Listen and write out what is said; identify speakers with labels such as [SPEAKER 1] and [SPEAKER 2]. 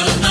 [SPEAKER 1] Tonight.